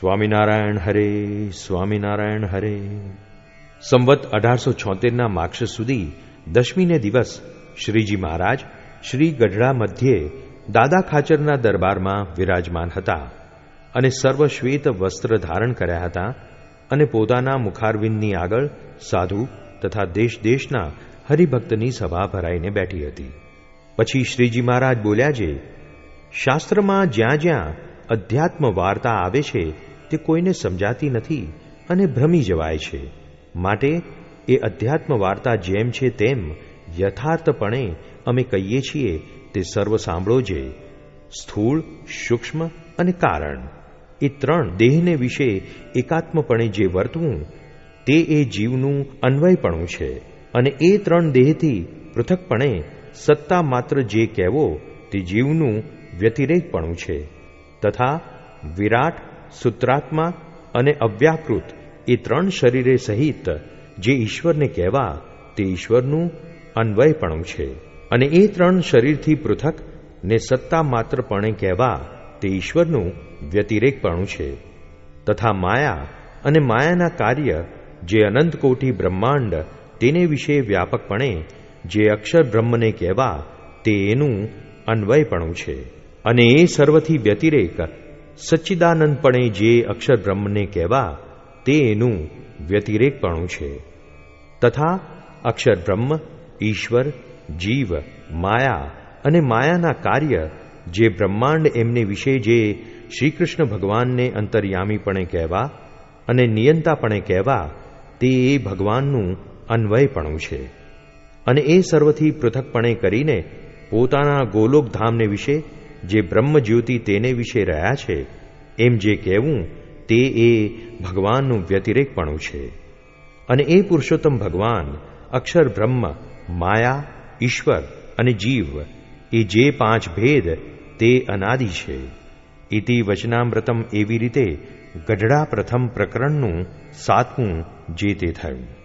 સ્વામિનારાયણ હરે સ્વામિનારાયણ હરે. સંવત અઢારસો છોતેરના માક્ષ સુધી દશમીને દિવસ શ્રીજી મહારાજ શ્રી ગઢડા મધ્યે દાદા ખાચરના દરબારમાં વિરાજમાન હતા અને સર્વ શ્વેત વસ્ત્ર ધારણ કર્યા હતા અને પોતાના મુખારવિંદની આગળ સાધુ તથા દેશ દેશના હરિભક્તની સભા ભરાઈને બેઠી હતી. પછી શ્રીજી મહારાજ બોલ્યા છે, શાસ્ત્રમાં જ્યાં જ્યાં અધ્યાત્મ વાર્તા આવે છે તે કોઈને સમજાતી નથી અને ભ્રમી જવાય છે. માટે એ અધ્યાત્મ વાર્તા જેમ છે તેમ યથાર્થપણે અમે કહીએ છીએ તે સર્વ સાંભળો જે સ્થૂળ, સૂક્ષ્મ અને કારણ. એ ત્રણ દેહને વિશે એકાત્મપણે જે વર્તવું, તે એ જીવનું અન્વયપણું છે. અને એ ત્રણ દેહથી પૃથકપણે સત્તા માત્ર જે કહેવો તે જીવનું વ્યતિરેકપણું છે. તથા વિરાટ સૂત્રાત્મા અને અવ્યાકૃત એ ત્રણ શરીરે સહિત જે ઈશ્વરને કહેવા તે ઈશ્વરનું અન્વયપણું છે. અને એ ત્રણ શરીરથી પૃથક ને સત્તા માત્રપણે કહેવા તે ઈશ્વરનું વ્યતિરેકપણું છે. તથા માયા અને માયાના કાર્ય જે અનંત કોટી બ્રહ્માંડ તેને વિશે વ્યાપકપણે જે અક્ષર બ્રહ્મને કહેવા તે એનું અન્વયપણું છે. અને એ સર્વથી વ્યતિરેક સચ્ચિદાનંદપણે જે અક્ષર બ્રહ્મને કહેવા, તે એનું વ્યતિરેકપણું છે. તથા અક્ષર બ્રહ્મ, ઈશ્વર, જીવ, માયા અને માયાના કાર્ય જે બ્રહ્માંડ એમને વિશે જે શ્રી કૃષ્ણ ભગવાનને અંતર્યામીપણે કહેવા અને નિયંતાપણે કહેવા, તે એ ભગવાનનું અન્વયપણું છે. અને એ સર્વથી પૃથકપણે કરીને પોતાના ગોલોકધામને વિશે જે બ્રહ્મજ્યોતિ તેને વિશે રહ્યા છે, એમ જે કહેવું, તે એ ભગવાનનું વ્યતિરેકપણું છે. અને એ પુરુષોત્તમ ભગવાન, અક્ષર બ્રહ્મ, માયા, ઈશ્વર અને જીવ, એ જે પાંચ ભેદ, તે અનાદિ છે. ઇતિ વચનામૃતમ એવી રીતે ગઢડા પ્રથમ પ્રકરણનું સાતમું જે તે થયું.